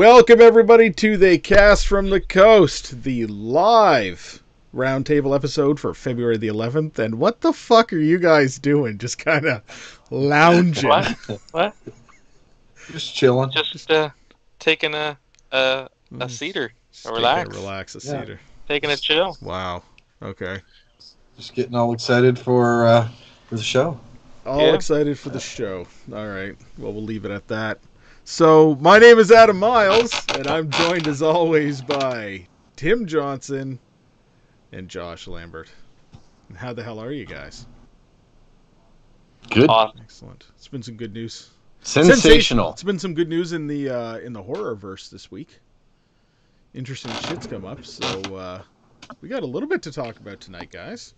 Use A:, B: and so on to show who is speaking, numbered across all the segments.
A: Welcome everybody to the Cast from the Coast, the live roundtable episode for February the 11th. And what the fuck are you guys doing? Just kind of lounging.
B: What? What?
C: Just chilling.
B: Just uh, taking a a, a cedar,
A: Just take
B: relax.
A: relax, a
C: Yeah.
A: cedar.
B: taking a chill.
A: Wow. Okay.
C: Just getting all excited for uh, for the show.
A: All
B: Yeah.
A: excited for the show. All right. Well, we'll leave it at that. So, my name is Adam Miles, and I'm joined as always by Tim Johnson and Josh Lambert. And how the hell are you guys?
D: Good.
B: Awesome.
A: Excellent. It's been some good news.
D: Sensational.
A: It's been some good news in the uh, in the horror verse this week. Interesting shit's come up, so uh, we got a little bit to talk about tonight, guys.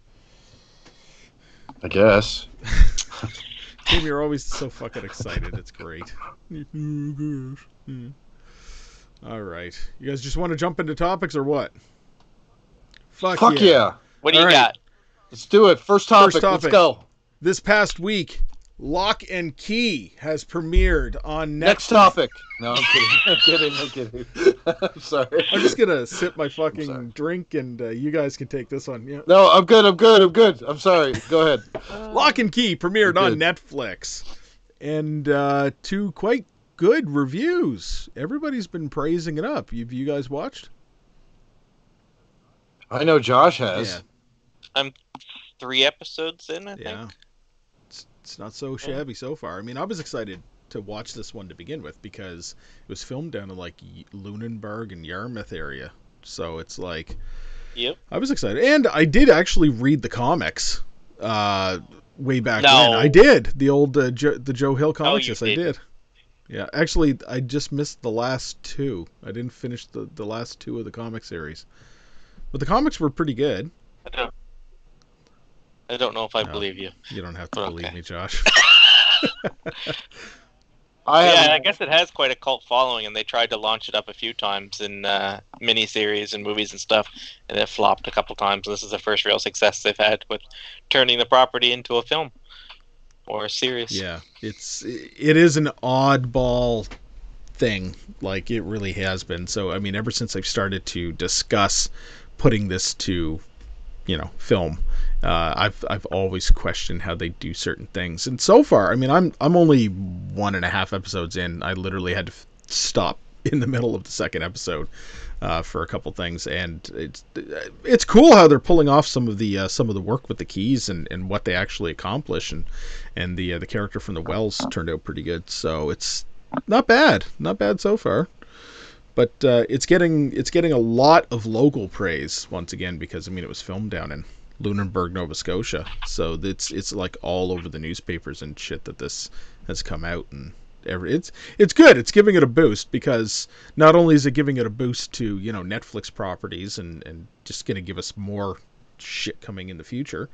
D: I guess.
A: Tim, you're always so fucking excited. It's great. All right, you guys just want to jump into topics or what? Fuck,
D: Fuck yeah.
B: What do you
A: All right.
B: got?
D: Let's do it. First topic.
A: First topic.
D: Let's go.
A: This past week, Locke and Key has premiered on Netflix.
D: Next topic. No, I'm kidding. I'm kidding. I'm kidding. I'm sorry.
A: I'm just gonna sip my fucking drink, and uh, you guys can take this one. Yeah.
D: No, I'm good. I'm good. I'm good. I'm sorry. Go ahead.
A: Locke and Key premiered on Netflix, and uh, to quite good reviews. Everybody's been praising it up. Have you guys watched?
D: I know Josh has.
B: I'm Three episodes in, I.
A: Yeah, it's, it's not so shabby so far. I mean, I was excited to watch this one to begin with because it was filmed down in like Lunenburg and Yarmouth area, so it's like
B: Yep.
A: I was excited, and I did actually read the comics uh, way back
B: No.
A: when. I did the old uh, jo- the Joe Hill comics.
B: you
A: yes, I
B: did.
A: did. Yeah, actually, I just missed the last two. I didn't finish the the last two of the comic series, but the comics were pretty good.
B: I don't. Know if I
A: No.
B: believe you.
A: You don't have to
B: Okay.
A: believe me, Josh.
D: I
B: yeah,
D: have.
B: I guess it has quite a cult following, and they tried to launch it up a few times in uh, miniseries and movies and stuff, and it flopped a couple times. This is the first real success they've had with turning the property into a film or a series.
A: Yeah, it's it is an oddball thing. Like it really has been. So I mean, ever since I've started to discuss putting this to, you know, film, uh, I've I've always questioned how they do certain things. And so far, I mean, I'm I'm only one and a half episodes in. I literally had to f- stop in the middle of the second episode. Uh, for a couple things, and it's it's cool how they're pulling off some of the uh, some of the work with the keys and, and what they actually accomplish, and and the uh, the character from the Wells turned out pretty good. So it's not bad, not bad so far. But uh, it's getting it's getting a lot of local praise once again because I mean it was filmed down in Lunenburg, Nova Scotia, so it's it's like all over the newspapers and shit that this has come out and every it's it's good. It's giving it a boost because not only is it giving it a boost to you know Netflix properties and and just gonna give us more shit coming in the future,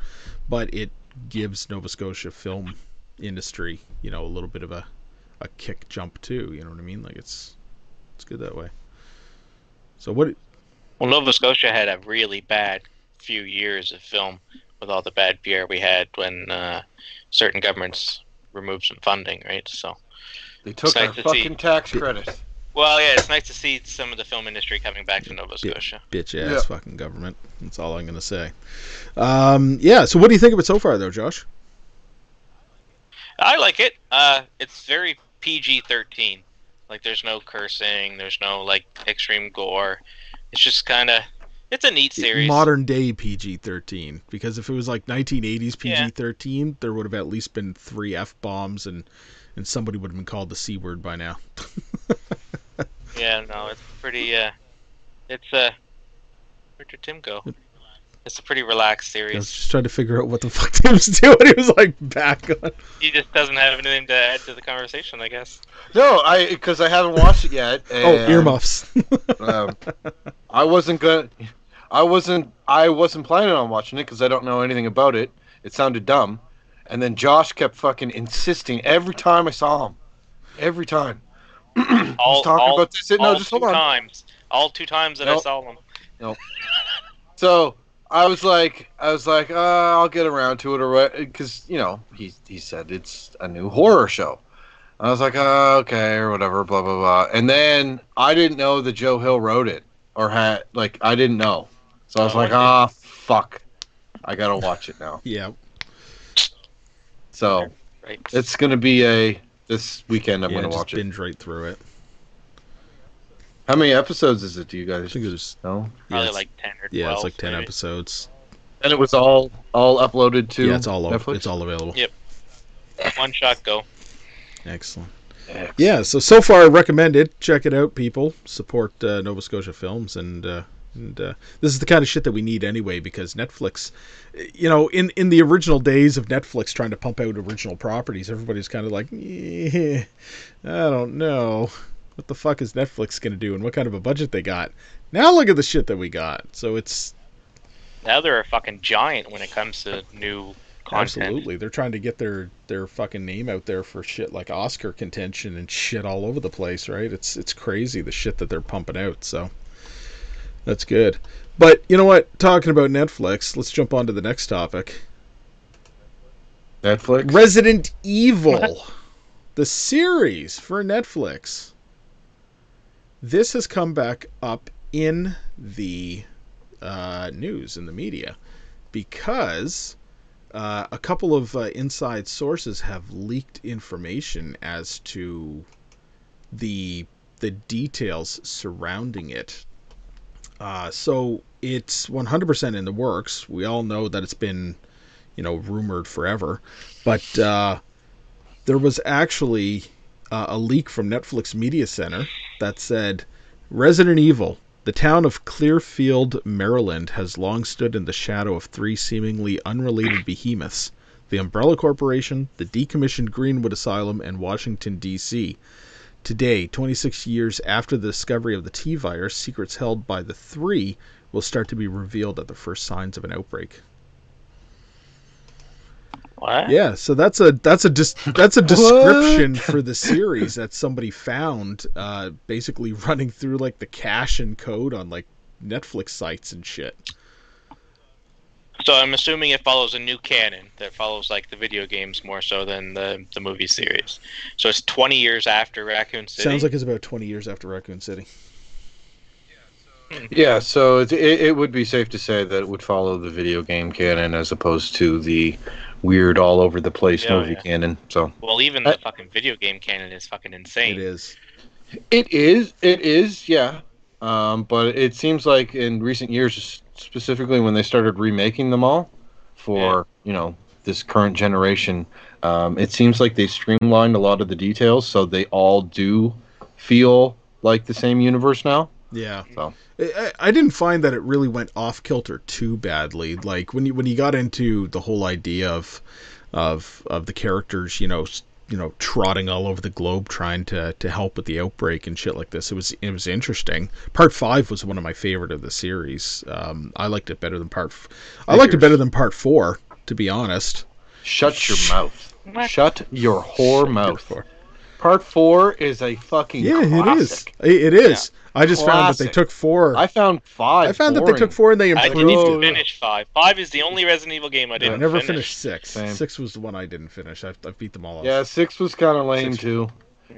A: but it gives Nova Scotia film industry, you know, a little bit of a, a kick jump too. You know what I mean? Like it's it's good that way. So what?
B: Well, Nova Scotia had a really bad few years of film with all the bad PR we had when uh, certain governments removed some funding, right? So,
D: They took
B: It's
D: our
B: to
D: fucking
B: see.
D: tax credit.
B: well, yeah, it's nice to see some of the film industry coming back to Nova
A: Yeah.
B: Scotia.
A: Bitch ass
D: Yeah.
A: fucking government. That's all I'm gonna say. Um, yeah. So what do you think of it so far, though, Josh?
B: I like it. Uh, it's very PG thirteen. Like, there's no cursing. There's no like extreme gore. It's just kind of. It's a neat series.
A: Modern day PG-13. Because if it was like 1980s PG-13, there would have at least been three f bombs and and somebody would have been called the c word by now.
B: Yeah, no, it's pretty. Uh, it's uh, where'd your Tim go? It's a pretty relaxed series.
A: I was just trying to figure out what the fuck Tim was doing. He was like back on.
B: He just doesn't have anything to add to the conversation, I guess.
D: No, I because I haven't watched it yet.
A: Oh,
D: and,
A: earmuffs.
D: Um, I wasn't gonna. I wasn't. I wasn't planning on watching it because I don't know anything about it. It sounded dumb, and then Josh kept fucking insisting every time I saw him. Every time.
B: All,
D: talking
B: all,
D: about this- no, just
B: two
D: hold on.
B: times. All two times that I
D: Nope.
B: saw them.
D: So I was like, I was like, uh, I'll get around to it, or what, because you know he he said it's a new horror show, I was like, oh, okay, or whatever, blah blah blah. And then I didn't know that Joe Hill wrote it or had like I didn't know, so I was
B: Oh,
D: like,
B: I
D: ah, fuck, I gotta watch it now.
A: Yeah.
D: So
B: Right.
D: it's gonna be a this weekend. I'm
A: yeah,
D: gonna
A: just
D: watch it.
A: binge right through it.
D: How many episodes is it? Do you guys?
A: I
D: guys
A: think it was
D: know?
B: Probably
A: it's-
B: like ten or twelve.
A: yeah, it's like ten
B: maybe.
A: episodes.
D: And it was all all uploaded to
A: yeah, it's all over.
D: Netflix.
A: It's all available.
B: Yep. One shot go.
A: Excellent.
D: Excellent.
A: Yeah, so so far I recommend it. Check it out, people. Support uh, Nova Scotia Films, and uh, and uh, this is the kind of shit that we need anyway because Netflix, you know, in in the original days of Netflix trying to pump out original properties, everybody's kind of like, "Eh, I don't know, what the fuck is Netflix gonna do, and what kind of a budget they got. Now look at the shit that we got. So it's
B: Now they're a fucking giant when it comes to new content.
A: Absolutely. They're trying to get their their fucking name out there for shit like Oscar contention and shit all over the place, right? It's it's crazy the shit that they're pumping out. So that's good. But you know what? Talking about Netflix, let's jump on to the next topic.
D: Netflix.
A: Resident Evil, the series for Netflix. This has come back up in the uh, news in the media because uh, a couple of uh, inside sources have leaked information as to the the details surrounding it. Uh, so it's 100% in the works. We all know that it's been, you know, rumored forever, but uh, there was actually uh, a leak from Netflix Media Center that said Resident Evil the town of Clearfield, Maryland, has long stood in the shadow of three seemingly unrelated behemoths the Umbrella Corporation, the decommissioned Greenwood Asylum, and Washington, D.C. Today, 26 years after the discovery of the T virus, secrets held by the three will start to be revealed at the first signs of an outbreak.
B: What?
A: Yeah, so that's a that's a dis- that's a description for the series that somebody found, uh, basically running through like the cache and code on like Netflix sites and shit.
B: So I'm assuming it follows a new canon that follows like the video games more so than the the movie series. So it's 20 years after Raccoon City.
A: Sounds like it's about 20 years after Raccoon City.
D: Yeah, so it, it, it would be safe to say that it would follow the video game canon as opposed to the weird all over the place
B: Yeah,
D: movie
B: yeah.
D: canon. So
B: well, even the fucking video game canon is fucking insane.
A: It is.
D: it is, it is, yeah. Um, but it seems like in recent years, specifically when they started remaking them all for you know this current generation, um, it seems like they streamlined a lot of the details, so they all do feel like the same universe now.
A: Yeah.
D: So
A: I, I didn't find that it really went off kilter too badly. Like when you when you got into the whole idea of of of the characters, you know, you know, trotting all over the globe trying to to help with the outbreak and shit like this. It was it was interesting. Part five was one of my favorite of the series. Um, I liked it better than part. F- I liked it better than part four, to be honest.
D: shut your mouth.
B: What?
D: Shut your whore
A: Shut
D: mouth.
A: Four.
D: Part four is a fucking
A: Yeah, it is.
D: classic.
A: It, it is. I just found that they took four.
D: I found five.
A: I found that they took four and they improved.
B: I
A: improved.
B: didn't even finish five. Five is the only Resident Evil game I
A: I
B: didn't
A: never
B: finish.
A: finished six.
D: Same.
A: Six was the one I didn't finish. I've, I've beat them all.
D: Yeah, six was kind of lame
A: Six-
D: too.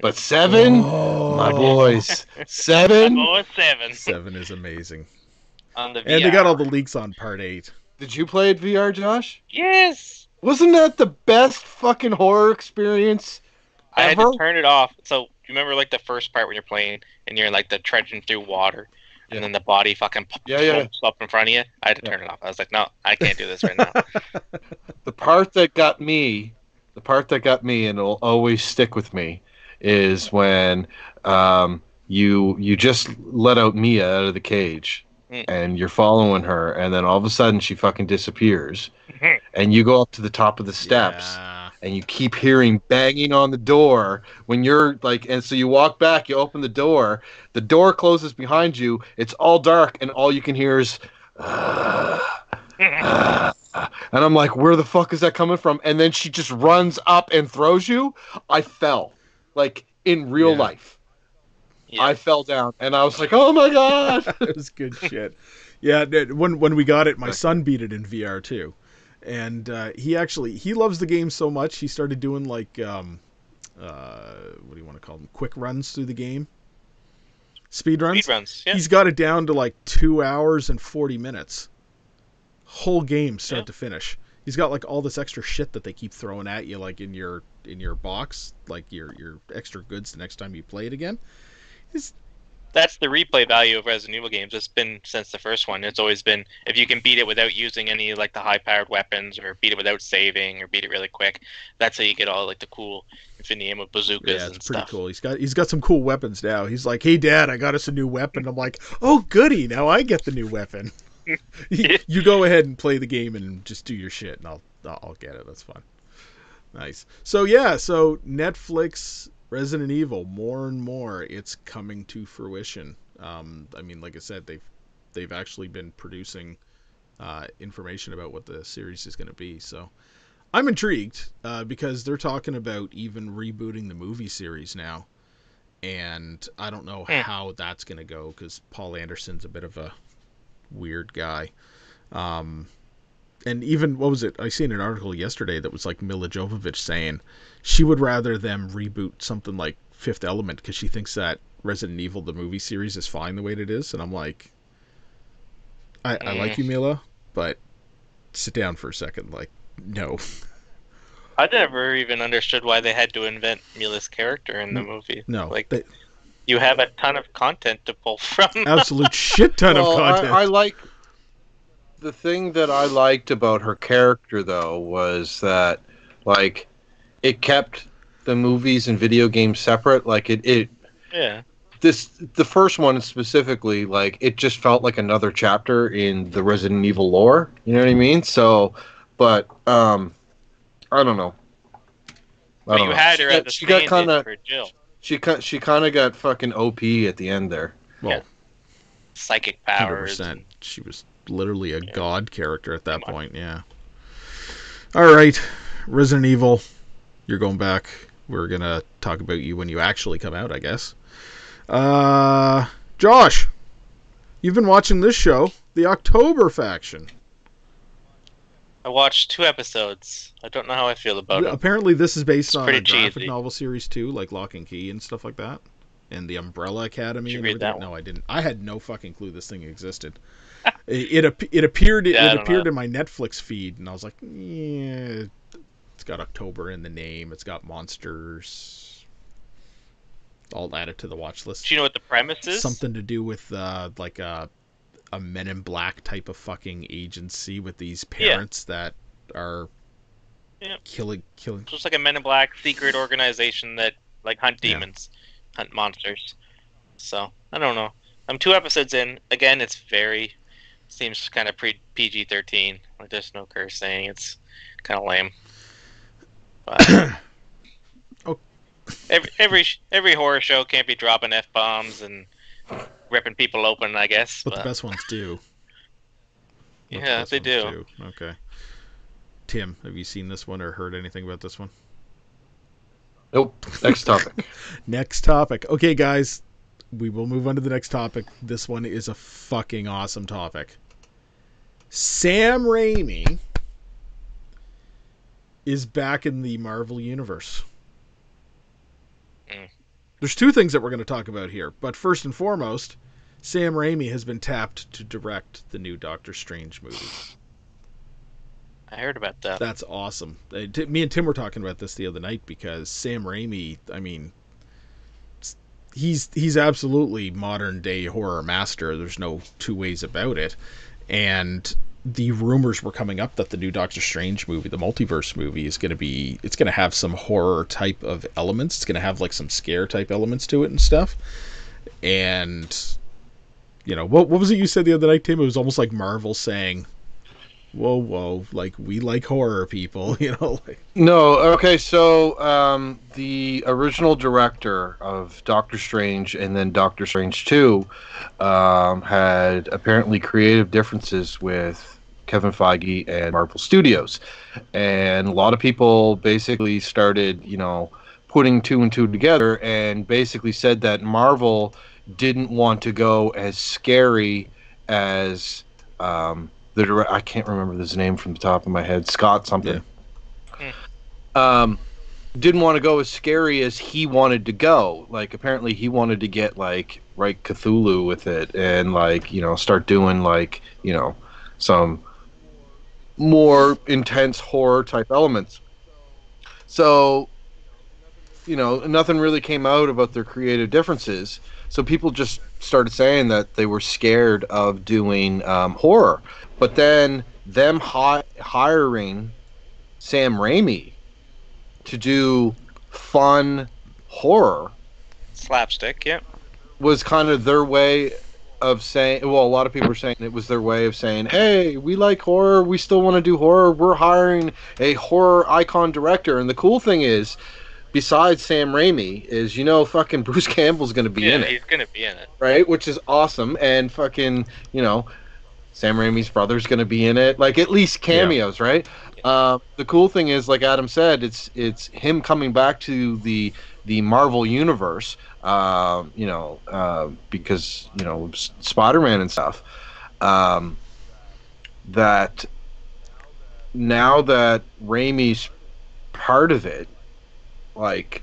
D: But seven,
A: Oh.
D: my boys, seven.
B: more seven
A: seven is amazing.
B: on the VR.
A: And they got all the leaks on part eight.
D: Did you play it VR, Josh?
B: Yes.
D: Wasn't that the best fucking horror experience?
B: I had to turn it off. So you remember like the first part when you're playing and you're like the trudging through water,
D: Yeah.
B: and then the body fucking p-
D: Yeah, yeah.
B: up in front of you. I had to
D: Yeah.
B: turn it off. I was like, no, I can't do this right now.
D: The part that got me, the part that got me, and it'll always stick with me, is when um, you you just let out Mia out of the cage,
B: Mm.
D: and you're following her, and then all of a sudden she fucking disappears,
B: Mhm.
D: and you go up to the top of the steps.
A: Yeah.
D: and you keep hearing banging on the door when you're like and so you walk back you open the door the door closes behind you it's all dark and all you can hear is and i'm like where the fuck is that coming from and then she just runs up and throws you i fell like in real
A: Yeah.
D: life
B: Yeah.
D: i fell down and i was like oh my god
A: it was good shit. Yeah, when when we got it, my son beat it in VR too, and uh, he actually he loves the game so much he started doing like um, uh, what do you want to call them? Quick runs through the game. Speed runs.
B: Speed runs. Yeah.
A: He's got it down to like two hours and forty minutes. Whole game start
B: Yeah.
A: to finish. He's got like all this extra shit that they keep throwing at you, like in your in your box, like your your extra goods the next time you play it again. He's,
B: That's the replay value of Resident Evil games. It's been since the first one. It's always been if you can beat it without using any like the high powered weapons or beat it without saving or beat it really quick. That's how you get all like the cool infinity ammo bazookas
A: yeah,
B: and
A: it's pretty
B: stuff.
A: cool. He's got he's got some cool weapons now. He's like, "Hey, Dad, I got us a new weapon." I'm like, "Oh, goody! Now I get the new weapon." you, you go ahead and play the game and just do your shit, and I'll I'll get it. That's fun. Nice. So yeah, so Netflix Resident Evil, more and more, it's coming to fruition. Um, I mean, like I said, they've they've actually been producing uh, information about what the series is going to be. So I'm intrigued uh, because they're talking about even rebooting the movie series now, and I don't know
B: Hmm.
A: how that's going to go because Paul Anderson's a bit of a weird guy. Um, and even what was it? I seen an article yesterday that was like Milla Jovovich saying she would rather them reboot something like Fifth Element because she thinks that Resident Evil the movie series is fine the way it is, and I'm like, I, I like you, eh. Milla, but sit down for a second. Like, no,
B: I never even understood why they had to invent Milla's character in the movie.
A: no,
B: Like
A: they,
B: you have a ton of content to pull from.
A: absolute shit ton
D: well,
A: of content.
D: I, I like the thing that I liked about her character though was that like it kept the movies and video games separate. Like it, it
B: yeah.
D: this the first one specifically like it just felt like another chapter in the Resident Evil lore. You know what I mean? So, but um, I don't know. I don't
B: you
D: know.
B: had her
D: She
B: at the
D: she got kind of
B: for Jill.
D: she she kind of got fucking OP at the end there.
A: well,
B: Psychic
A: hundred
B: powers.
A: percent. She was literally a god character at that
B: Come on.
A: point. Yeah. All right, Resident Evil. You're going back. We're gonna talk about you when you actually come out, I guess. Uh, Josh, you've been watching this show, The October Faction.
B: I watched two episodes. I don't know how I feel about it.
A: Apparently, this is based
B: It's
A: on a graphic
B: cheesy.
A: novel series too, like Locke and Key and stuff like that, and the Umbrella Academy.
B: Did you read that
A: No, I didn't. I had no fucking clue this thing existed. It, it it appeared
B: Yeah,
A: it appeared
B: know.
A: in my Netflix feed, and I was like, yeah, it's got October in the name. It's got monsters. I'll add it to the watch list.
B: Do you know what the premise is?
A: Something to do with uh, like a a Men in Black type of fucking agency with these
B: Yeah.
A: parents that are
B: Yeah.
A: killing killing
B: Just like a Men in Black secret organization that like hunt
A: Yeah.
B: demons, hunt monsters. So I don't know. I'm two episodes in. Again, it's very seems kind of pre PG thirteen. Like there's no cursing. It's kind of lame. But
A: Oh.
B: every every every horror show can't be dropping f bombs and ripping people open. I guess.
A: But the best ones do. But the
B: Yeah,
A: best
B: they
A: ones
B: do.
A: Okay. Tim, have you seen this one or heard anything about this one?
D: Nope. Next topic.
A: Next topic. Okay, guys, we will move on to the next topic. This one is a fucking awesome topic. Sam Raimi is back in the Marvel Universe.
B: Mm.
A: There's two things that we're going to talk about here, but first and foremost, Sam Raimi has been tapped to direct the new Doctor Strange movie.
B: I heard about that.
A: That's awesome. Uh, me and Tim were talking about this the other night because Sam Raimi, I mean, he's he's absolutely modern day horror master. There's no two ways about it. And the rumors were coming up that the new Doctor Strange movie, the multiverse movie, is going to be it's going to have some horror type of elements. It's going to have like some scare type elements to it and stuff. And you know, what what was it you said the other night, Tim? It was almost like Marvel saying, whoa, whoa, like we like horror people, you know. Like,
D: No, okay, so um, the original director of Doctor Strange and then Doctor Strange 2 um, had apparently creative differences with Kevin Feige and Marvel Studios. And a lot of people basically started, you know, putting two and two together and basically said that Marvel didn't want to go as scary as um, the dire- I can't remember his name from the top of my head, Scott something. Um, didn't want to go as scary as he wanted to go. Like apparently he wanted to get like right Cthulhu with it and like you know start doing like you know some more intense horror type elements. So you know nothing really came out about their creative differences. So people just started saying that they were scared of doing um, horror, but then them hi- hiring Sam Raimi to do fun horror
B: Slapstick, yeah.
D: was kind of their way of saying well a lot of people are saying it was their way of saying hey we like horror. We still want to do horror. We're hiring a horror icon director. And the cool thing is besides Sam Raimi is you know fucking Bruce Campbell's going to be
B: yeah,
D: in it.
B: he's gonna be in it.
D: right? Which is awesome. And fucking you know Sam Raimi's brother's going to be in it. Like at least cameos right? Uh, the cool thing is like Adam said it's it's him coming back to the the Marvel universe um, you know uh, because you know Spider-Man and stuff um, that now that Raimi's part of it like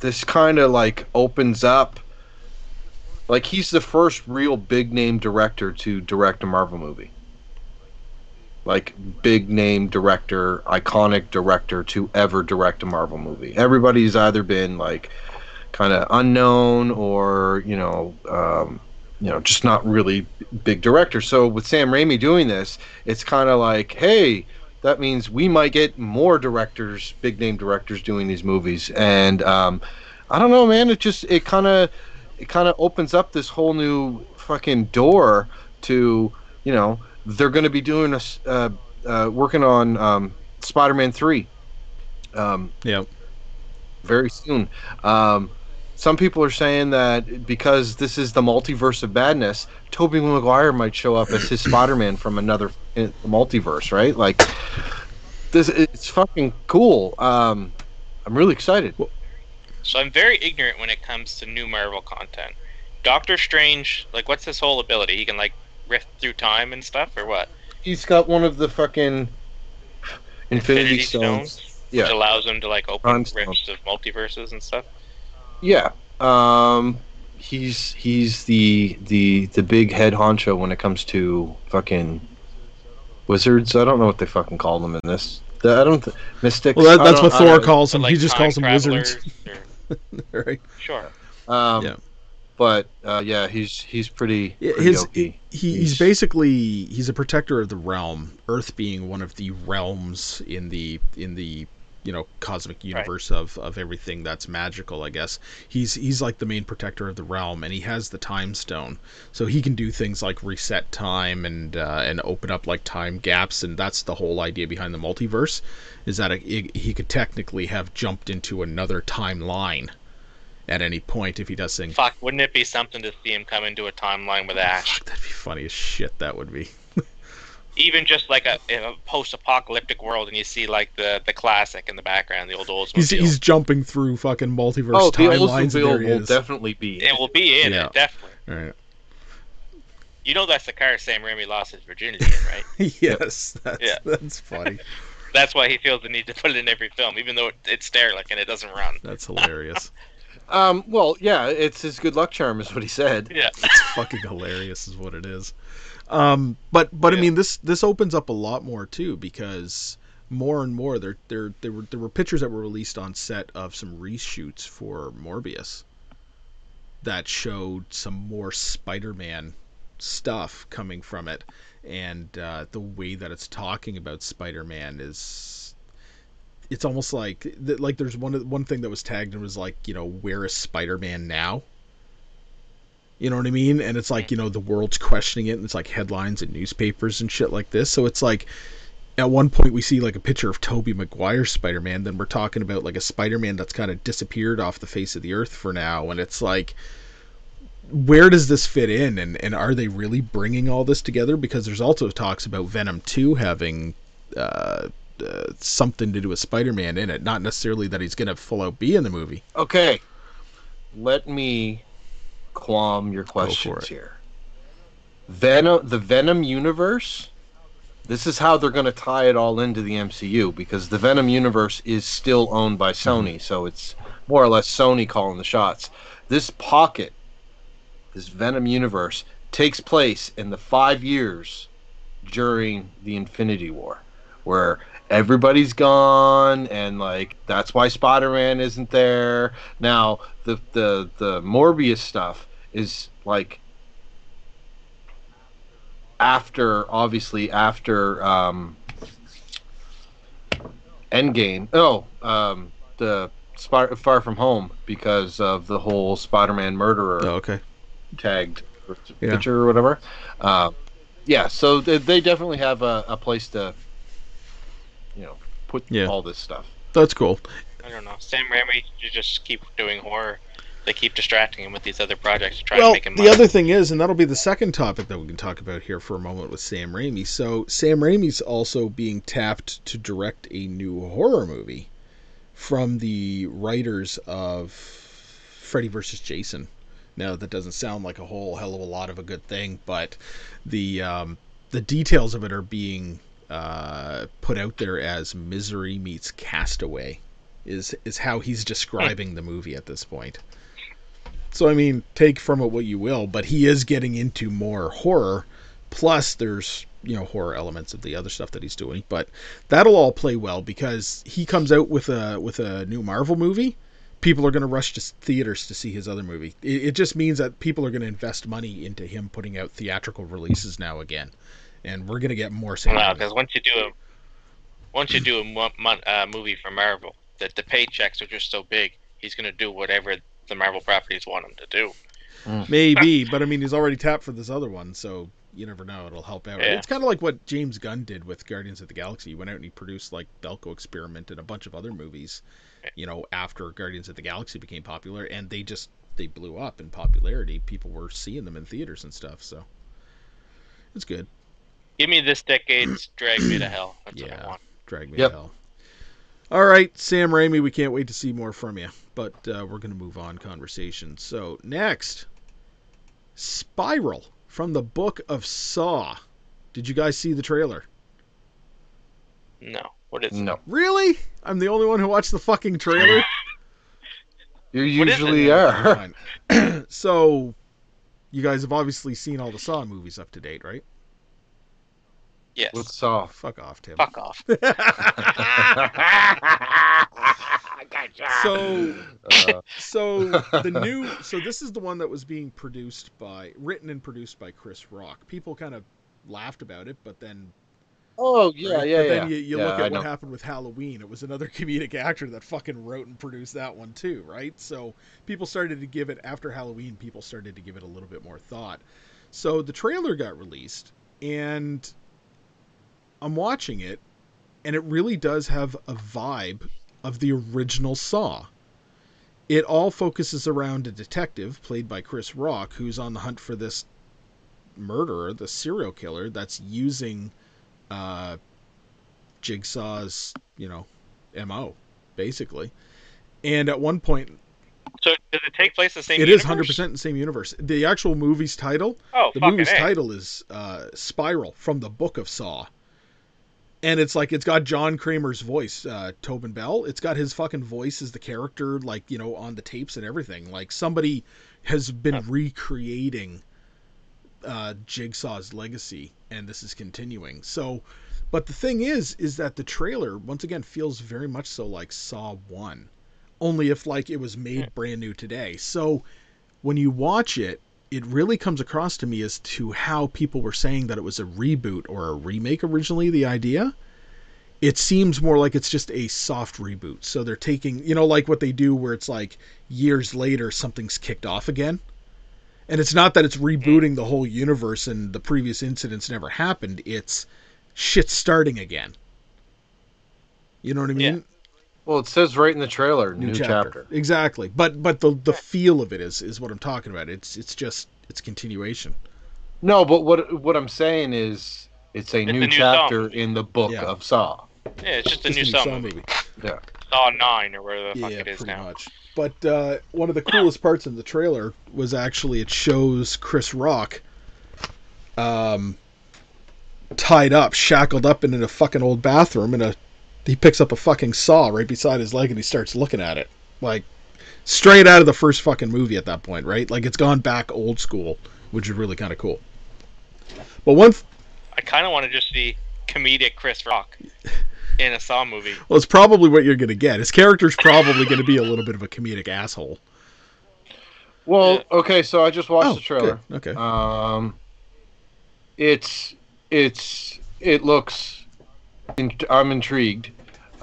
D: this kind of like opens up like he's the first real big name director to direct a Marvel movie. Like big name director, iconic director to ever direct a Marvel movie. Everybody's either been like kind of unknown or you know um, you know just not really big director. So with Sam Raimi doing this, it's kind of like hey, that means we might get more directors, big name directors doing these movies. And um, I don't know, man. It just it kind of it kind of opens up this whole new fucking door to you know they're going to be doing a uh, uh, working on um, Spider-Man three. Um,
A: Yep.
D: very soon. Um, some people are saying that because this is the multiverse of badness, Tobey Maguire might show up as his Spider-Man from another multiverse, right? Like this, it's fucking cool. Um, I'm really excited.
B: So I'm very ignorant when it comes to new Marvel content. Doctor Strange, like, what's his whole ability? He can like rift through time and stuff, or what?
D: He's got one of the fucking Infinity,
B: Infinity
D: Stones.
B: Stones?
D: Yeah.
B: Which allows him to like open
D: Time
B: rifts of multiverses and stuff.
D: Yeah. Um, he's he's the the the big head honcho when it comes to fucking wizards. I don't know what they fucking call them in this. The, I don't th- mystics.
A: Well, that, that's what Thor calls
B: But,
A: them.
B: like,
A: he just calls them wizards.
B: or-
A: right.
B: Sure.
D: Um,
A: Yeah.
D: But uh, yeah, he's he's pretty. Pretty
A: his he, he's
D: He's-
A: basically he's a protector of the realm earth being one of the realms in the in the you know cosmic universe of of everything that's magical i guess. He's he's like the main protector of the realm and he has the time stone. So he can do things like reset time and uh, and open up like time gaps and that's the whole idea behind the multiverse is that it, he could technically have jumped into another timeline at any point if he does things
B: Fuck, wouldn't it be something to see him come into a timeline with Ash?
A: Fuck, that'd be funny as shit that would be
B: Even just like a, a post-apocalyptic world, and you see like the the classic in the background, the old Oldsmobile.
A: He's, he's jumping through fucking multiverse
D: Oh, the
A: timelines. and
D: Oldsmobile will definitely be.
B: it will be in
A: Yeah.
B: it, definitely.
A: All right.
B: You know that's the car Sam Raimi lost his virginity in, right?
A: yes, that's,
B: Yeah.
A: that's funny.
B: That's why he feels the need to put it in every film, even though it, it's derelict and it doesn't run.
A: That's hilarious.
D: Um, well, yeah, it's his good luck charm, is what he said.
B: Yeah.
A: It's fucking hilarious, is what it is. Um, but but I mean this this opens up a lot more too because more and more there there there were there were pictures that were released on set of some reshoots for Morbius that showed some more Spider-Man stuff coming from it, and uh, the way that it's talking about Spider-Man is it's almost like like there's one one thing that was tagged and was like you know where is Spider-Man now you know what I mean? And it's like, you know, the world's questioning it, and it's like headlines and newspapers and shit like this. So it's like, at one point we see like a picture of Tobey Maguire Spider Man, then we're talking about like a Spider Man that's kind of disappeared off the face of the earth for now, and it's like, where does this fit in? And, and are they really bringing all this together? Because there's also talks about Venom 2 having. Uh, uh, something to do with Spider-Man in it, not necessarily that he's gonna full out be in the movie.
D: Okay, let me qualm your questions here. Venom, the Venom universe this is how they're going to tie it all into the MCU because the Venom universe is still owned by Sony, so it's more or less Sony calling the shots. This pocket, this Venom universe, takes place in the five years during the Infinity War, where everybody's gone and like that's why Spider-Man isn't there. Now the the the Morbius stuff is like after obviously after um Endgame. Oh, um the Spy- Far From Home because of the whole Spider-Man murderer
A: Oh, okay.
D: tagged
A: Yeah.
D: picture or whatever. Uh, yeah, so they, they definitely have a, a place to, you know, put
A: Yeah.
D: all this stuff.
A: That's cool.
B: I don't know. Sam Raimi should just keep doing horror. They keep distracting him with these other projects to try
A: well,
B: to make him
A: the other thing is, and that'll be the second topic that we can talk about here for a moment with Sam Raimi. So Sam Raimi's also being tapped to direct a new horror movie from the writers of Freddy vs. Jason. Now that doesn't sound like a whole hell of a lot of a good thing, but the um, the details of it are being uh, put out there as Misery meets Castaway, is is how he's describing the movie at this point. So I mean, take from it what you will, but he is getting into more horror. Plus, there's you know horror elements of the other stuff that he's doing, but that'll all play well because he comes out with a with a new Marvel movie. People are going to rush to theaters to see his other movie. It, it just means that people are going to invest money into him putting out theatrical releases now again, and we're going to get more. Sam
B: No, because once you do a once you do a mo- mon- uh, movie for Marvel, that the paychecks are just so big, he's gonna do whatever the Marvel properties want him to do.
A: Maybe, but I mean, he's already tapped for this other one, so you never know. It'll help out.
B: Yeah.
A: It's kind of like what James Gunn did with Guardians of the Galaxy. He went out and he produced like Belko Experiment and a bunch of other movies, you know, after Guardians of the Galaxy became popular, and they just they blew up in popularity. People were seeing them in theaters and stuff, so it's good.
B: Give me this decade's Drag Me to Hell. That's what
A: Yeah.
B: I want.
A: Drag me
D: Yep.
A: to hell. All right, Sam Raimi, we can't wait to see more from you, but uh, we're going to move on conversation. So next, Spiral from the Book of Saw. Did you guys see the trailer?
B: No. What is it?
D: No,
A: Really? I'm the only one who watched the fucking trailer.
D: you usually are.
A: So, you guys have obviously seen all the Saw movies up to date, right?
B: Yes.
D: With Saw.
A: Fuck off, Tim.
B: Fuck off.
A: so
D: Uh,
A: so the new so this is the one that was being produced by written and produced by Chris Rock. People kind of laughed about it, but then
D: oh yeah,
A: right?
D: yeah,
A: but
D: yeah.
A: then you, you
D: Yeah,
A: look
D: I
A: at what
D: know.
A: happened with Halloween. It was another comedic actor that fucking wrote and produced that one too, right? So people started to give it after Halloween. People started to give it a little bit more thought. So the trailer got released, and I'm watching it, and it really does have a vibe of the original Saw. It all focuses around a detective played by Chris Rock who's on the hunt for this murderer, the serial killer that's using uh, Jigsaw's, you know, MO, basically. And at one point,
B: So does it take place the same
A: it is
B: universe?
A: 100% the same universe. The actual movie's title
B: Oh,
A: the movie's
B: A.
A: title is uh, Spiral from the Book of Saw. And it's like it's got John Kramer's voice, uh, Tobin Bell. It's got his fucking voice as the character, like you know, on the tapes and everything. Like somebody has been recreating uh, Jigsaw's legacy, and this is continuing. So, but the thing is, is that the trailer once again feels very much so like Saw One, only if like it was made
B: Hmm.
A: brand new today. So, when you watch it, it really comes across to me as to how people were saying that it was a reboot or a remake originally the idea. It seems more like it's just a soft reboot. So they're taking you know like what they do where it's like years later something's kicked off again. And it's not that it's rebooting the whole universe and the previous incidents never happened. It's shit starting again. You know what i mean?
B: Yeah.
D: Well, it says right in the trailer, new, chapter.
A: exactly but but the the feel of it is is what i'm talking about it's it's just it's continuation
D: No, but what what I'm saying is, it's a
B: It's
D: new
B: a new
D: chapter
B: movie.
D: in the book
A: Yeah.
D: of Saw.
B: Yeah, it's just a
A: Just
B: new
A: a
B: Saw movie.
A: movie.
D: Yeah.
B: Saw Nine or whatever the fuck
A: yeah,
B: it is
A: pretty
B: now.
A: much. But uh, one of the coolest parts of the trailer was actually it shows Chris Rock, um, tied up, shackled up in a fucking old bathroom, in a he picks up a fucking saw right beside his leg and he starts looking at it like straight out of the first fucking movie at that point, right? Like it's gone back old school, which is really kind of cool. But one, th-
B: I kind of want to just see comedic Chris Rock in a Saw movie.
A: well, it's probably what you're gonna get. His character's probably gonna be a little bit of a comedic asshole.
D: Well, okay, so I just watched
A: Oh,
D: the trailer.
A: good. Okay.
D: Um, it's it's it looks. In, I'm intrigued,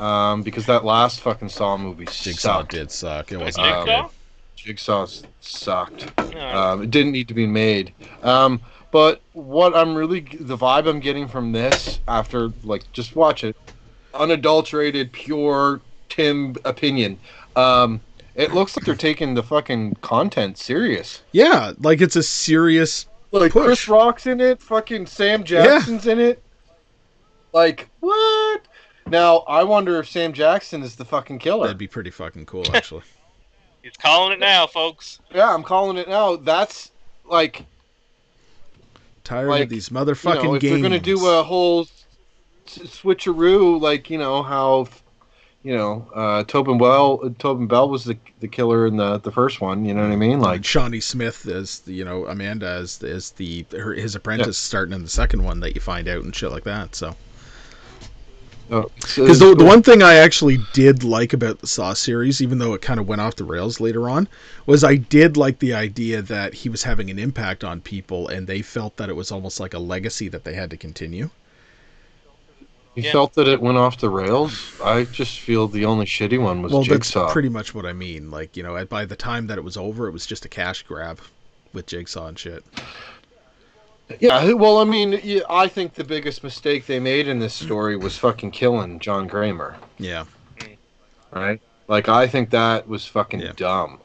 D: um, because that last fucking Saw movie
A: Jigsaw
D: sucked.
A: did suck. It wasn't
D: Um,
B: Jigsaw?
D: Jigsaw sucked. Um, it didn't need to be made. Um, but what I'm really the vibe I'm getting from this after like just watch it, unadulterated, pure Tim opinion. Um, it looks like they're taking the fucking content serious.
A: Yeah, like it's a serious.
D: Like
A: Push.
D: Chris Rock's in it, fucking Sam Jackson's in it. Like what? Now I wonder if Sam Jackson is the fucking killer.
A: That'd be pretty fucking cool, actually.
B: He's calling it now, folks.
D: Yeah, I'm calling it now. That's like
A: Tired
D: Like,
A: of these
D: you
A: motherfucking
D: know, if
A: games.
D: they're gonna do a whole s- switcheroo, like you know how, you know, uh, Tobin Bell, Tobin Bell was the the killer in the the first one. You know what I mean?
A: like
D: Like,
A: Shawnee Smith as the, you know Amanda as as the her, his apprentice starting in the second one that you find out and shit like that. So
D: uh,
A: because the, the one thing I actually did like about the Saw series, even though it kind of went off the rails later on, was I did like the idea that he was having an impact on people, and they felt that it was almost like a legacy that they had to continue.
D: you
B: Yeah.
D: felt that it went off the rails. I just feel the only shitty one was
A: well,
D: Jigsaw.
A: that's pretty much what I mean. Like you know, by the time that it was over, it was just a cash grab with Jigsaw and shit.
D: Yeah, well, I mean, I think the biggest mistake they made in this story was fucking killing John Kramer.
A: Yeah,
D: right? Like I think that was fucking
A: Yeah.
D: dumb.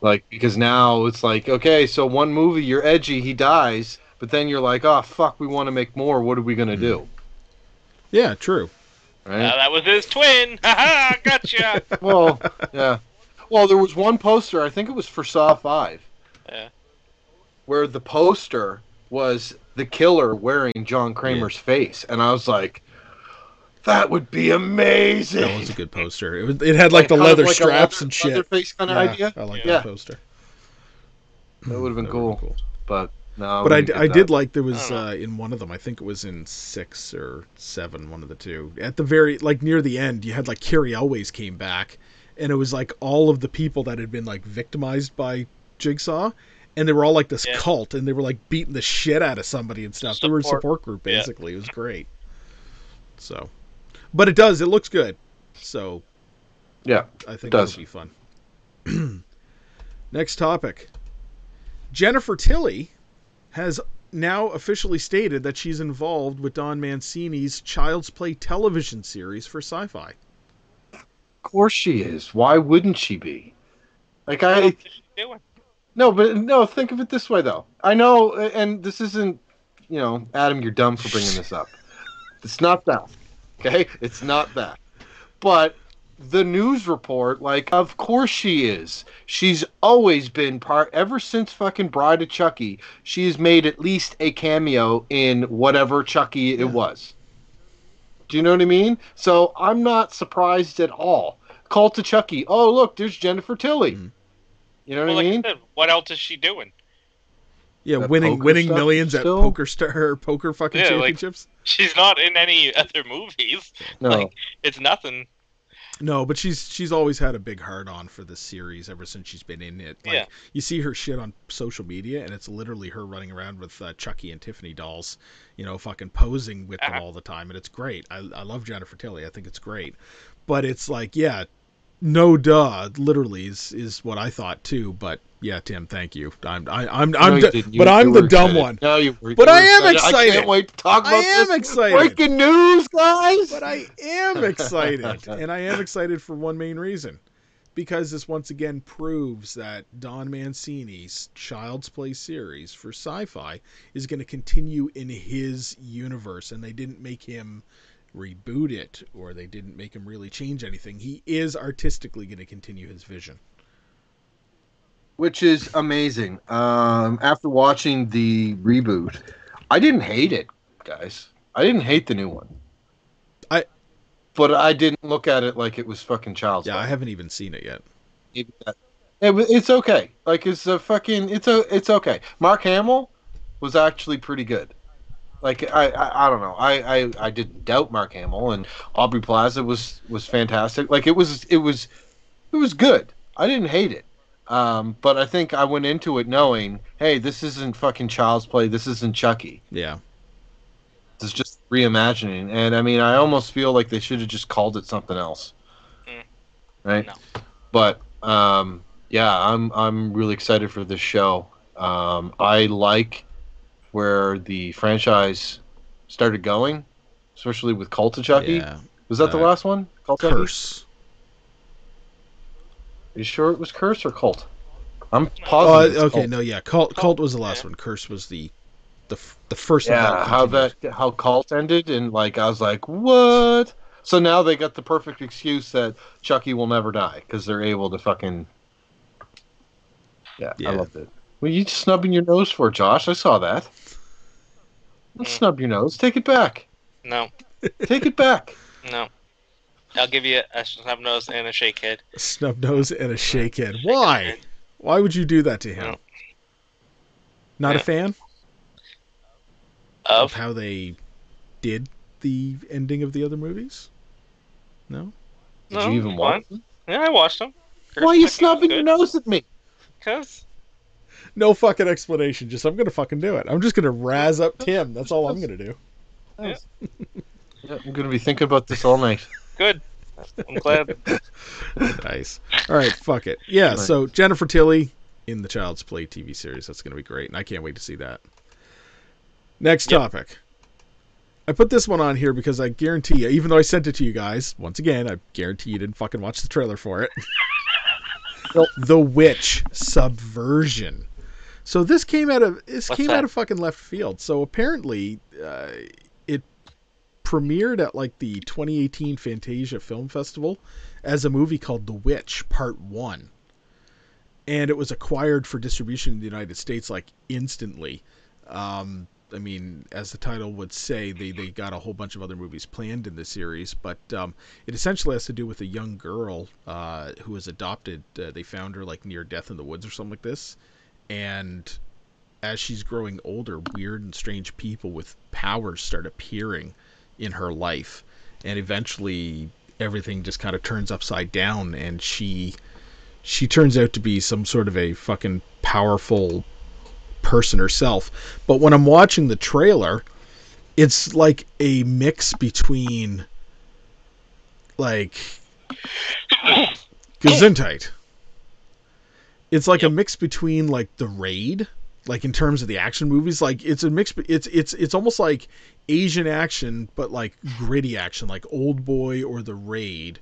D: Like because now it's like okay, so one movie you're edgy, he dies, but then you're like, oh fuck, we want to make more. What are we gonna do?
A: yeah, true.
D: Right?
B: Uh, that was his twin. Ha ha! Gotcha.
D: well, yeah. Well, there was one poster. I think it was for Saw Five.
B: Yeah.
D: Where the poster was the killer wearing John Kramer's face, and I was like, that would be amazing.
A: That was a good poster. It was. It had like, the leather
D: like
A: straps
D: leather-
A: and shit.
D: Leatherface kind of
A: Yeah,
D: idea.
A: I like
D: Yeah.
A: that poster.
D: That would have been cool.
A: would've
D: But no.
A: But I,
D: we didn't
A: I did like there was uh, in one of them. I think it was in six or seven, one of the two. At the very like near the end, you had like Carrie always came back, and it was like all of the people that had been like victimized by Jigsaw, and they were all like this
B: Yeah.
A: cult, and they were like beating the shit out of somebody and stuff. They were a
B: Support.
A: support group
B: Yeah.
A: basically. It was great. So, but it does. It looks good. So
D: Yeah.
A: I think
D: does.
A: it'll be fun. Next topic. Jennifer Tilly has now officially stated that she's involved with Don Mancini's Child's Play television series for Syfy.
D: Of course she is. Why wouldn't she be? Like
B: What
D: I
B: else is she doing?
D: no, but no. Think of it this way, though. I know, and this isn't, you know, Adam, you're dumb for bringing this up. It's not that. Okay, it's not that. But the news report, like, of course she is. She's always been part. Ever since fucking Bride of Chucky, she's made at least a cameo in whatever Chucky it
A: Yeah.
D: was. Do you know what I mean? So I'm not surprised at all. Cult of Chucky. Oh, look, there's Jennifer Tilly.
A: Mhm.
D: You know what
B: Well,
D: I
B: like
D: mean?
B: I said, what else is she doing?
A: Yeah,
D: That
A: winning winning
D: stuff
A: millions at poker star poker fucking
B: Yeah, like-
A: championships.
B: She's not in any other movies.
D: No.
B: Like it's nothing.
A: No, but she's she's always had a big heart on for this series ever since she's been in it. Like
B: Yeah.
A: you see her shit on social media and it's literally her running around with uh, Chucky and Tiffany dolls, you know, fucking posing with them
B: Uh-huh.
A: all the time and it's great. I I love Jennifer Tilly. I think it's great. But it's like, yeah, no duh, literally is is what I thought too, but yeah, Tim, thank you. I'm I, I'm
D: No,
A: I'm
D: you
A: d- but I'm the dumb
D: excited.
A: one.
D: No, you were.
A: But
D: you
A: I am
D: I
A: excited.
D: can't wait to talk about I
A: am
D: this.
A: excited.
D: Breaking news, guys.
A: But I am excited, and I am excited for one main reason. Because this once again proves that Don Mancini's Child's Play series for Syfy is going to continue in his universe, and they didn't make him reboot it or they didn't make him really change anything. He is artistically going to continue his vision.
D: Which is amazing. Um, after watching the reboot, I didn't hate it, guys. I didn't hate the new one.
A: I-
D: but I didn't look at it like it was fucking child's
A: Yeah,
D: play.
A: I haven't even seen it yet.
D: It, it's okay. Like it's a fucking it's a it's okay. Mark Hamill was actually pretty good. Like I, I, I don't know. I, I, I didn't doubt Mark Hamill and Aubrey Plaza was was fantastic. Like it was it was it was good. I didn't hate it. Um, but I think I went into it knowing, hey, this isn't fucking child's play. This isn't Chucky.
A: Yeah.
D: This is just reimagining. And I mean, I almost feel like they should have just called it something else.
B: Mm.
D: Right?
B: No.
D: But um, yeah, I'm I'm really excited for this show. Um, I like where the franchise started going, especially with Cult of Chucky.
A: Yeah.
D: Was that the
A: Uh,
D: last one? Cult of Chucky?
A: Curse.
D: Are you sure it was Curse or Cult? I'm
A: Oh,
D: positive. it's
A: okay.
D: Cult.
A: No, yeah. Cult,
B: Cult,
A: Cult was the last
B: yeah.
A: one. Curse was the the the first. of
D: Yeah, how that how Cult ended, and like I was like, what? So now they got the perfect excuse that Chucky will never die because they're able to fucking. Yeah,
A: Yeah.
D: I loved it. Well, you snubbing your nose for Josh? I saw that. Don't
B: Mm.
D: snub your nose. Take it back.
B: No,
D: Take it back.
B: no. I'll give you a snub nose and a shake head.
A: A snub nose and a shake head. Why? Why would you do that to him?
B: No.
A: Not a fan of
B: Of
A: how they did the ending of the other movies. No.
D: Did
B: No,
D: you even
B: fine.
D: watch them?
B: yeah, I watched them.
D: Why are you snubbing your nose at me?
B: Because
A: No fucking explanation. Just I'm gonna fucking do it. I'm just gonna razz up Tim. That's all I'm gonna do.
D: Yeah, I'm gonna be thinking about this all night.
B: good. I'm glad.
A: nice. All right, fuck it. Yeah,
D: Right.
A: so Jennifer Tilly in the Child's Play TV series. That's going to be great, and I can't wait to see that. Next
B: Yep.
A: topic. I put this one on here because I guarantee you, even though I sent it to you guys, once again, I guarantee you didn't fucking watch the trailer for it.
D: Nope.
A: the Witch Subversion. So this came out of this
B: What's
A: came
B: that?
A: out of fucking left field. So apparently, uh, it premiered at like the 2018 Fantasia Film Festival as a movie called The Witch Part 1. And it was acquired for distribution in the United States like instantly. Um, I mean, as the title would say, they, they got a whole bunch of other movies planned in the series, but um, it essentially has to do with a young girl uh, who was adopted. Uh, they found her like near death in the woods or something like this. And as she's growing older, weird and strange people with powers start appearing in her life. And eventually, everything just kind of turns upside down, and she she turns out to be some sort of a fucking powerful person herself. But when I'm watching the trailer, it's like a mix between like Gesundheit. It's like a mix between like the raid, like in terms of the action movies. Like it's a mix. It's it's it's almost like Asian action, but like gritty action, like Old Boy or the Raid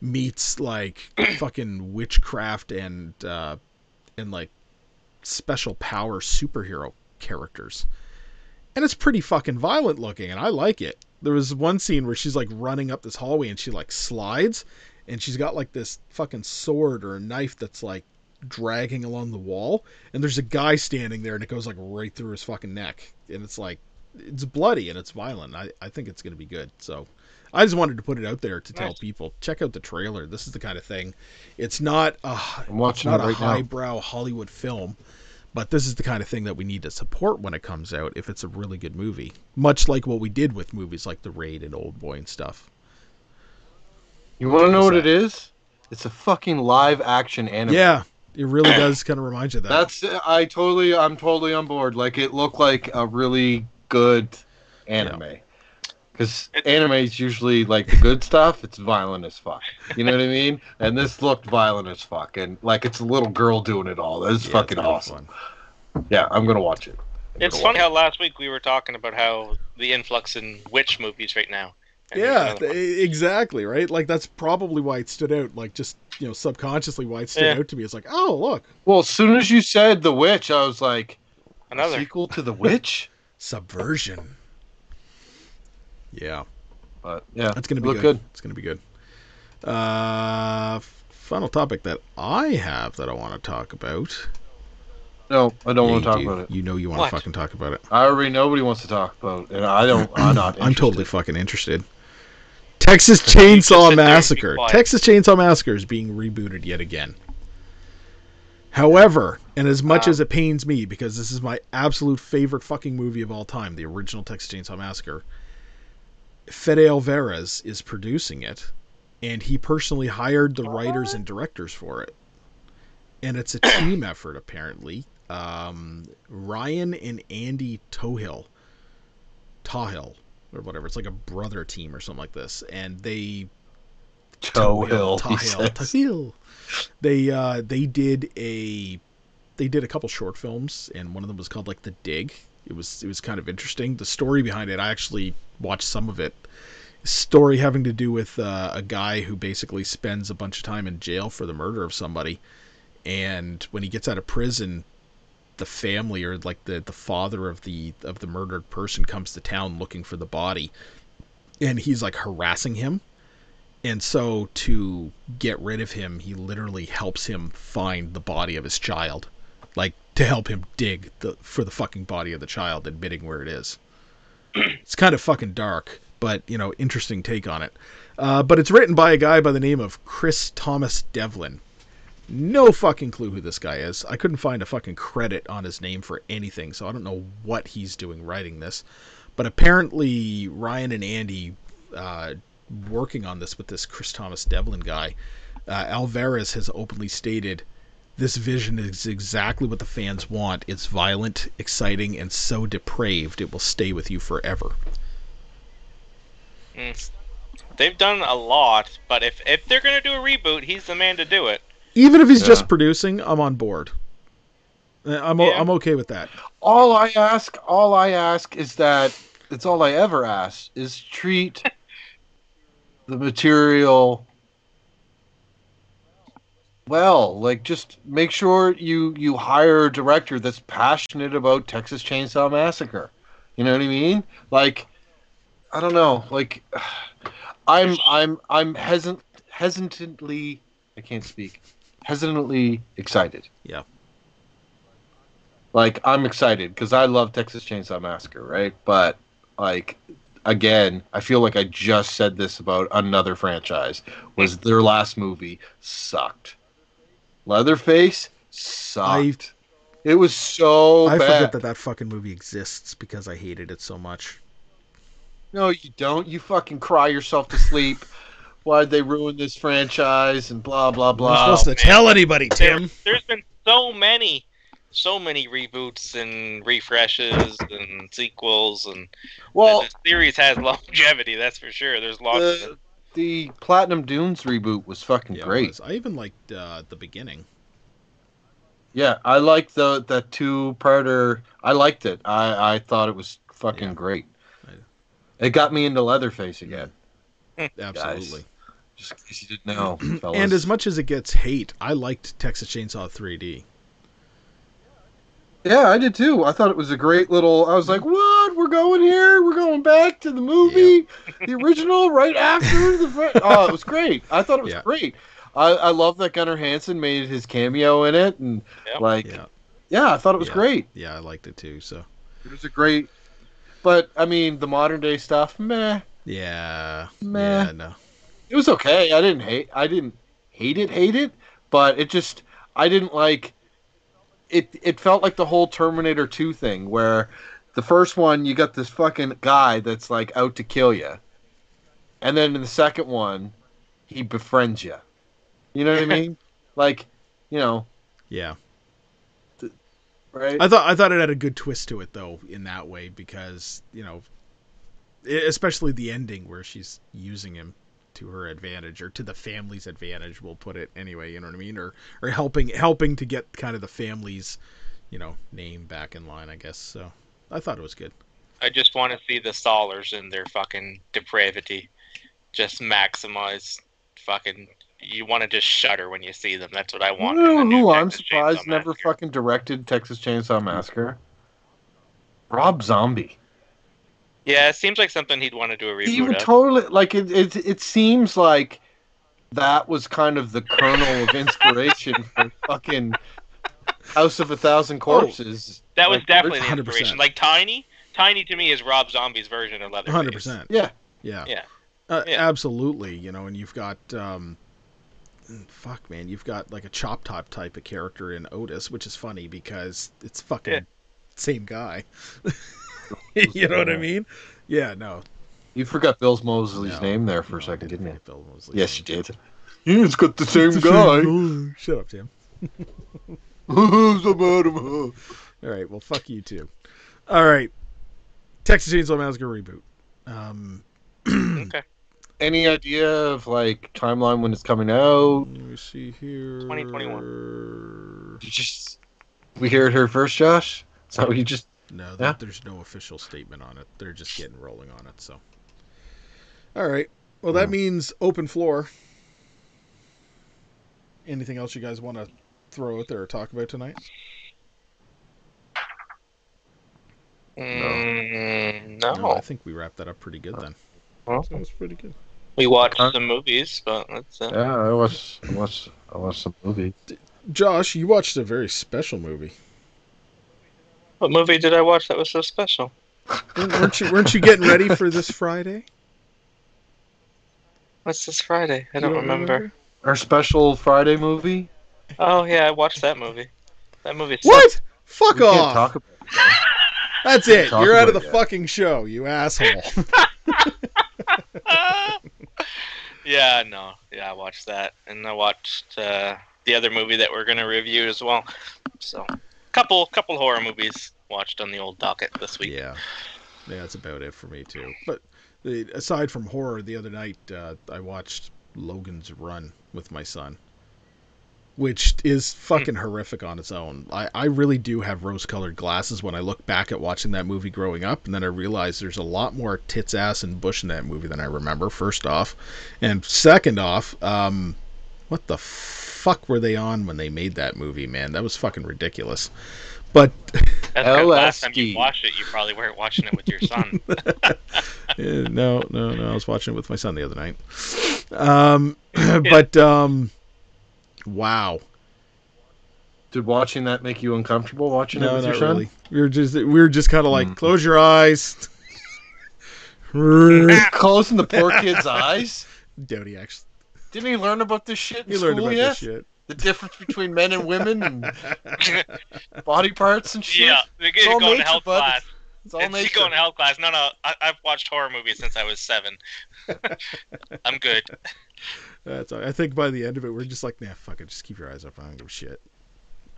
A: meets like fucking witchcraft and uh, and like special power superhero characters. And it's pretty fucking violent looking, and I like it. There was one scene where she's like running up this hallway and she like slides, and she's got like this fucking sword or a knife that's like dragging along the wall, and there's a guy standing there, and it goes like right through his fucking neck, and it's like it's bloody and it's violent. I I think it's gonna be good. So I just wanted to put it out there to tell
B: Nice.
A: people check out the trailer. This is the kind of thing. It's not uh,
D: I'm watching
A: not
D: it
A: a
D: right now.
A: highbrow Hollywood film, but this is the kind of thing that we need to support when it comes out if it's a really good movie. Much like what we did with movies like The Raid and Old Boy and stuff.
D: You want to know what
A: that?
D: it is? It's a fucking live action anime.
A: Yeah, it really does kind of remind you of that.
D: That's I totally I'm totally on board. Like it looked like a really good anime. Because anime is usually like the good stuff. It's violent as fuck. You know what I mean? And this looked violent as fuck, and like it's a little girl doing it all. That's
A: Yeah, it's
D: fucking awesome.
B: Mm.
D: Yeah, I'm gonna watch it. I'm
B: It's funny
D: watch
B: how last week we were talking about how the influx in witch movies right now. And
A: Yeah,
B: another one.
A: e- exactly, right? Like that's probably why it stood out, like just, you know, subconsciously why it stood
B: Yeah.
A: out to me. It's like, "Oh, look,
D: Well, as soon as you said the witch, I was like,
B: another.
D: sequel to the witch.
A: subversion." Yeah.
D: But yeah,
A: That's going to be good.
D: good.
A: It's going to be good. Uh, final topic that I have that I want to talk about
D: No, I don't
A: Yeah,
D: want to talk
A: do.
D: about it.
A: You know you want
B: What?
A: to fucking talk about it.
D: I already nobody wants to talk about it, and I don't. I'm not.
A: I'm totally fucking interested. Texas
B: just sit there
A: Chainsaw Massacre. Texas Chainsaw Massacre is being rebooted yet again. However, and as much
B: Wow.
A: as it pains me because this is my absolute favorite fucking movie of all time, the original Texas Chainsaw Massacre, Fede Alvarez is producing it, and he personally hired the writers and directors for it. And it's a team effort, apparently. Um, Ryan and Andy Tohill, Tahill, or whatever. It's like a brother team or something like this, and they
D: Toe Hill. he
A: Tahill, They uh, they did a they did a couple short films, and one of them was called like The Dig. It was it was kind of interesting. The story behind it, I actually watched some of it. Story having to do with uh, a guy who basically spends a bunch of time in jail for the murder of somebody, and when he gets out of prison, the family or like the the father of the of the murdered person comes to town looking for the body, and he's like harassing him. And so to get rid of him, he literally helps him find the body of his child, like to help him dig the for the fucking body of the child, admitting where it is. it's kind of fucking dark, but you know, interesting take on it. Uh, but it's written by a guy by the name of Chris Thomas Devlin. No fucking clue who this guy is. I couldn't find a fucking credit on his name for anything, so I don't know what he's doing writing this. But apparently, Ryan and Andy uh, working on this with this Chris Thomas Devlin guy. Uh, Alvarez has openly stated this vision is exactly what the fans want. It's violent, exciting, and so depraved it will stay with you forever.
B: They've done a lot, but if if they're gonna do a reboot, he's the man to do it.
A: Even if he's
D: Yeah.
A: just producing, I'm on board. Uh, I'm
B: Yeah.
A: I'm okay with that.
D: All I ask, all I ask is that it's all I ever ask is treat the material well. Like, just make sure you you hire a director that's passionate about Texas Chainsaw Massacre. You know what I mean? Like, I don't know. Like, I'm I'm I'm hesitant hesitantly I can't speak hesitantly excited.
A: Yeah.
D: Like I'm excited because I love Texas Chainsaw Massacre, right? But like again, I feel like I just said this about another franchise. Was their last movie sucked? Leatherface sucked. it was so
A: I
D: bad.
A: forget that that fucking movie exists because I hated it so much.
D: No, you don't. You fucking cry yourself to sleep. Why'd they ruin this franchise and blah blah
A: I'm
D: blah.
A: not supposed to
B: man.
A: tell anybody, Tim.
B: There's been so many, so many reboots and refreshes and sequels, and
D: well,
B: the series has longevity. That's for sure. There's lots. of
D: the,
B: it.
D: the Platinum Dunes reboot was fucking
A: Yeah,
D: great.
A: was. I even liked uh, the beginning.
D: Yeah, I liked the the two parter. I liked it. I I thought it was fucking
A: Yeah.
D: great. It got me into Leatherface again.
A: Absolutely.
D: Just in case you didn't know, fellas.
A: And as much as it gets hate, I liked Texas Chainsaw 3D.
D: yeah, I did too. I thought it was a great little. I was like, "What? We're going here? We're going back to the movie, the original, right after the." Fr-. Oh, it was great. I thought it was
A: Yeah.
D: great. I I love that Gunnar Hansen made his cameo in it, and
B: Yep.
D: like,
A: Yeah,
D: yeah, I thought it was
A: Yeah.
D: great.
A: yeah, I liked it too. So
D: It was a great. But I mean, the modern day stuff, meh.
A: yeah,
D: Meh.
A: yeah, no,
D: It was okay. I didn't hate. I didn't hate it. Hate it. But it just. I didn't like. It. It felt like the whole Terminator Two thing, where the first one you got this fucking guy that's like out to kill you, and then in the second one, he befriends you. You know what I mean? Like, you know,
A: yeah.
D: right?
A: I thought I thought it had a good twist to it though in that way because you know, especially the ending where she's using him to her advantage or to the family's advantage. We'll put it anyway. You know what I mean? Or or helping helping to get kind of the family's you know name back in line. I guess so. I thought it was good.
B: I just want to see the Sawyers in their fucking depravity, just maximize fucking. You want to just shudder when you see them. That's what I want.
D: You
B: in
D: know
B: the new
D: who I'm
B: Texas
D: surprised
B: Chainsaw
D: never
B: Massacre.
D: fucking directed Texas Chainsaw Massacre. Rob Zombie.
B: Yeah, it seems like something he'd want to do a reboot.
D: he
B: reboot
D: would
B: of.
D: totally like it, it it seems like that was kind of the kernel of inspiration for fucking House of a Thousand Corpses.
B: That was
D: like,
B: definitely the
A: 100%.
B: inspiration. Like Tiny, Tiny to me is Rob Zombie's version of Leatherface.
A: Hundred percent.
D: Yeah.
A: Yeah.
B: Yeah.
A: Uh,
B: Yeah.
A: Absolutely. You know, and you've got um, fuck, man, you've got like a chop top type of character in Otis, which is funny because it's fucking
B: Yeah.
A: same guy. you know what I mean? Yeah. No.
D: You forgot Bill Moseley's
A: no,
D: name there for a second, didn't you?
A: Bill Moseley's
D: Yes, you did. Yeah, it's got the same
A: the
D: guy.
A: same. Shut up, Tim.
D: Who's about him?
A: All right. Well, fuck you too. All right. Texas Chainsaw Massacre reboot. Um,
B: Okay.
D: Any idea of like timeline when it's coming out?
A: let me see here.
B: 2021.
D: Just we hear it here first, Josh. So you just
A: No, th-
D: Yeah.
A: there's no official statement on it. They're just getting rolling on it. So, all right. Well, that
D: Hmm.
A: means open floor. Anything else you guys want to throw out there or talk about tonight?
B: Mm, no.
A: No, I think we wrapped that up pretty good then.
B: Well,
A: That was pretty good.
B: we watched
D: Huh?
B: some movies, but that's it.
D: yeah. I watched I watched I watched some movie.
A: Josh, you watched a very special movie.
B: What movie did I watch that was so special?
A: weren't you Weren't you getting ready for this Friday?
B: What's this Friday? I
A: You
B: don't, remember.
D: Our special Friday movie.
B: Oh yeah, I watched that movie. That movie.
A: What? Fuck
D: We can't
A: off!
D: talk about it.
A: That's it.
D: talk
A: You're out of the
D: yet.
A: fucking show, you asshole.
B: yeah, no, yeah, I watched that, and I watched uh, the other movie that we're gonna review as well. So, couple couple horror movies watched on the old docket this week.
A: Yeah, yeah, that's about it for me too. But the, aside from horror, the other night uh, I watched Logan's Run with my son, which is fucking horrific on its own. I, I really do have rose-colored glasses when I look back at watching that movie growing up, and then I realize there's a lot more tits, ass, and bush in that movie than I remember. First off, and second off, um, what the fuck were they on when they made that movie? Man, that was fucking ridiculous. But
B: That's 'cause last time you watched it, you probably weren't watching it with your son.
A: No, no, no. I was watching it with my son the other night. Um, but um, wow.
D: Did watching that make you uncomfortable? Watching it with
A: not
D: your son?
A: really. We were just we were just kind of like,
D: Mm.
A: close your eyes.
D: Closing the poor kid's eyes.
A: Dodie actually,
D: Didn't he learn about this shit in
A: he learned
D: school
A: about
D: yet?
A: this shit.
D: The difference between men and women and body parts and shit.
B: yeah, they're
D: all
B: going to health
D: bud.
B: class.
D: It's all
B: It's
D: nature.
B: going to health class. No, no, I, I've watched horror movies since I was seven. I'm good.
A: That's all. I think by the end of it, we're just like, nah, fuck it, just keep your eyes up. I don't give a shit.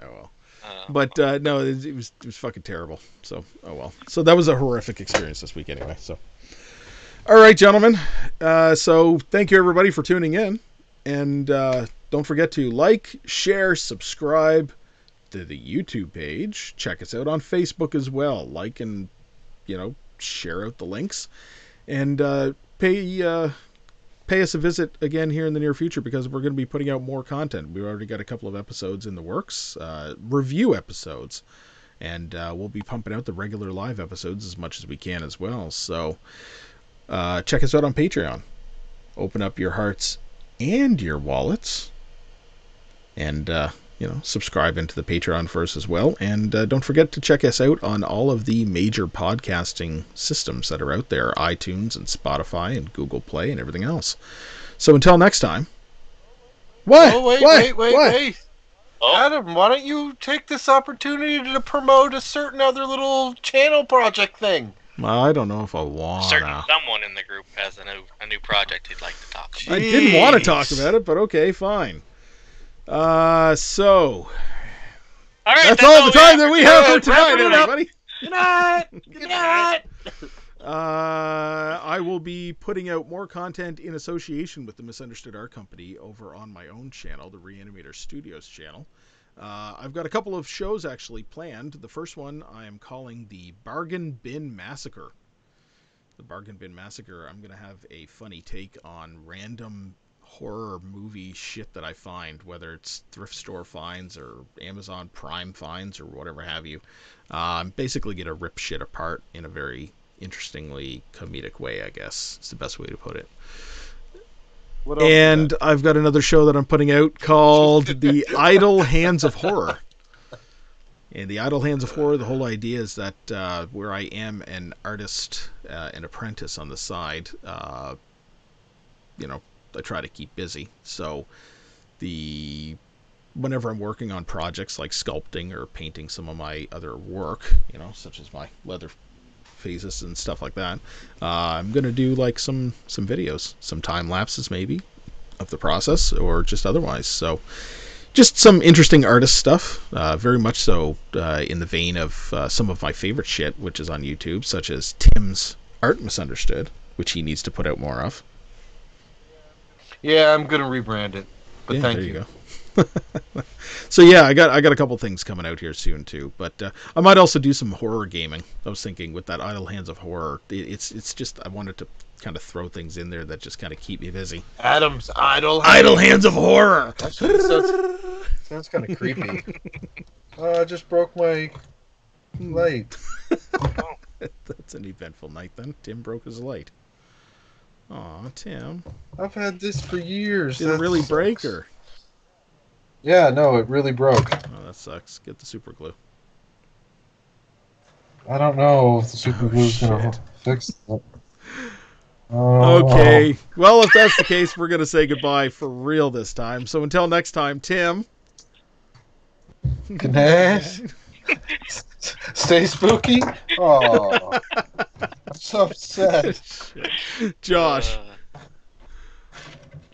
A: Oh well.
B: Uh,
A: But uh, no, it, it was it was fucking terrible. So oh well. So that was a horrific experience this week anyway. So all right, gentlemen. Uh, so thank you everybody for tuning in, and uh, don't forget to like, share, subscribe to the YouTube page. Check us out on Facebook as well. Like and you know share out the links, and uh, pay. Uh, Pay us a visit again here in the near future because we're going to be putting out more content. We've already got a couple of episodes in the works, uh, review episodes, and uh, we'll be pumping out the regular live episodes as much as we can as well. So uh, check us out on Patreon. Open up your hearts and your wallets, and uh, you know subscribe into the Patreon for us as well. And uh, don't forget to check us out on all of the major podcasting systems that are out there: iTunes and Spotify and Google Play and everything else. So until next time. What?
D: Oh wait,
A: What?
D: wait, wait,
A: What?
D: wait.
B: oh,
D: Adam, why don't you take this opportunity to promote a certain other little channel project thing?
A: Well, I don't know if I want.
B: certain someone in the group has a new a new project he'd like to talk about.
A: I didn't want to talk about it, but okay, fine. Uh, so
B: All right,
A: that's, all the time that we have for tonight,
D: wrapping it up.
A: everybody.
D: Good night. Good night.
A: Uh, I will be putting out more content in association with the Misunderstood Art Company over on my own channel, the Reanimator Studios channel. Uh, I've got a couple of shows actually planned. The first one I am calling the Bargain Bin Massacre. The Bargain Bin Massacre, I'm going to have a funny take on random horror movie shit that I find, whether it's thrift store finds or Amazon Prime finds or whatever have you. Uh, I'm basically going to rip shit apart in a very interestingly comedic way, I guess. It's the best way to put it. And I've got another show that I'm putting out called The Idle Hands of Horror. And the Idle Hands of Horror, the whole idea is that uh, where I am an artist, uh, an apprentice on the side, uh, you know, I try to keep busy. So the whenever I'm working on projects like sculpting or painting some of my other work, you know, such as my leather phases and stuff like that, uh, I'm gonna do like some some videos, some time lapses maybe of the process, or just otherwise. So just some interesting artist stuff, uh, very much so uh, in the vein of uh, some of my favorite shit, which is on YouTube, such as Tim's Art Misunderstood, which he needs to put out more of.
D: Yeah, I'm gonna rebrand it. But
A: Yeah,
D: thank
A: there
D: you.
A: you go. so yeah, I got I got a couple things coming out here soon too, but uh, I might also do some horror gaming. I was thinking with that Idle Hands of Horror, it, it's it's just I wanted to kind of throw things in there that just kind of keep me busy.
D: Adam's idol.
A: Idle Hands of Horror.
C: Actually, sounds, sounds kind of creepy. Oh, I just broke my light.
A: That's an eventful night then. Tim broke his light. Aw, Tim.
C: I've had this for years.
A: Did it really
C: sucks.
A: break or?
C: Yeah, no, it really broke.
A: Oh, that sucks. Get the super glue.
C: I don't know if the super
A: Oh,
C: glue's gonna fix it. Oh.
A: Okay. Well, if that's the case, we're going to say goodbye for real this time. So until next time, Tim.
C: Good night. Stay spooky. Oh, I'm so upset.
A: Josh.
B: Uh.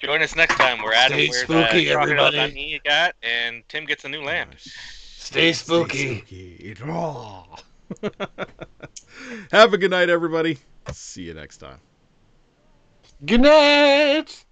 B: Join us next time where Adam
D: Stay
B: wears
D: spooky,
B: a
D: everybody.
B: dundee he got, and Tim gets a new lamp.
D: Stay spooky.
A: spooky. Aw. Have a good night, everybody. See you next time.
D: Good night.